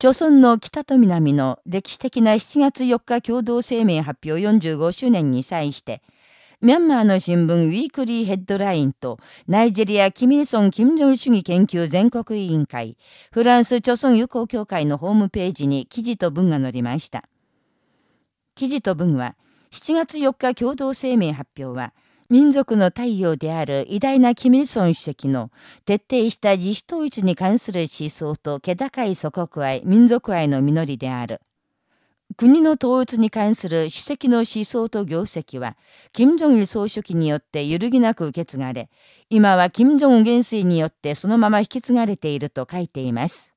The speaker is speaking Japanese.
朝鮮の北と南の歴史的な7月4日共同声明発表45周年に際して、ミャンマーの新聞ウィークリーヘッドラインと、ナイジェリア・キミルソン・キム・ジョン主義研究全国委員会、フランス・朝鮮友好協会のホームページに記事と文が載りました。記事と文は、7月4日共同声明発表は、民族の太陽である偉大なキミルソン主席の徹底した自主統一に関する思想と気高い祖国愛、民族愛の実りである。国の統一に関する主席の思想と業績は、金正日総書記によって揺るぎなく受け継がれ、今は金正恩元帥によってそのまま引き継がれていると書いています。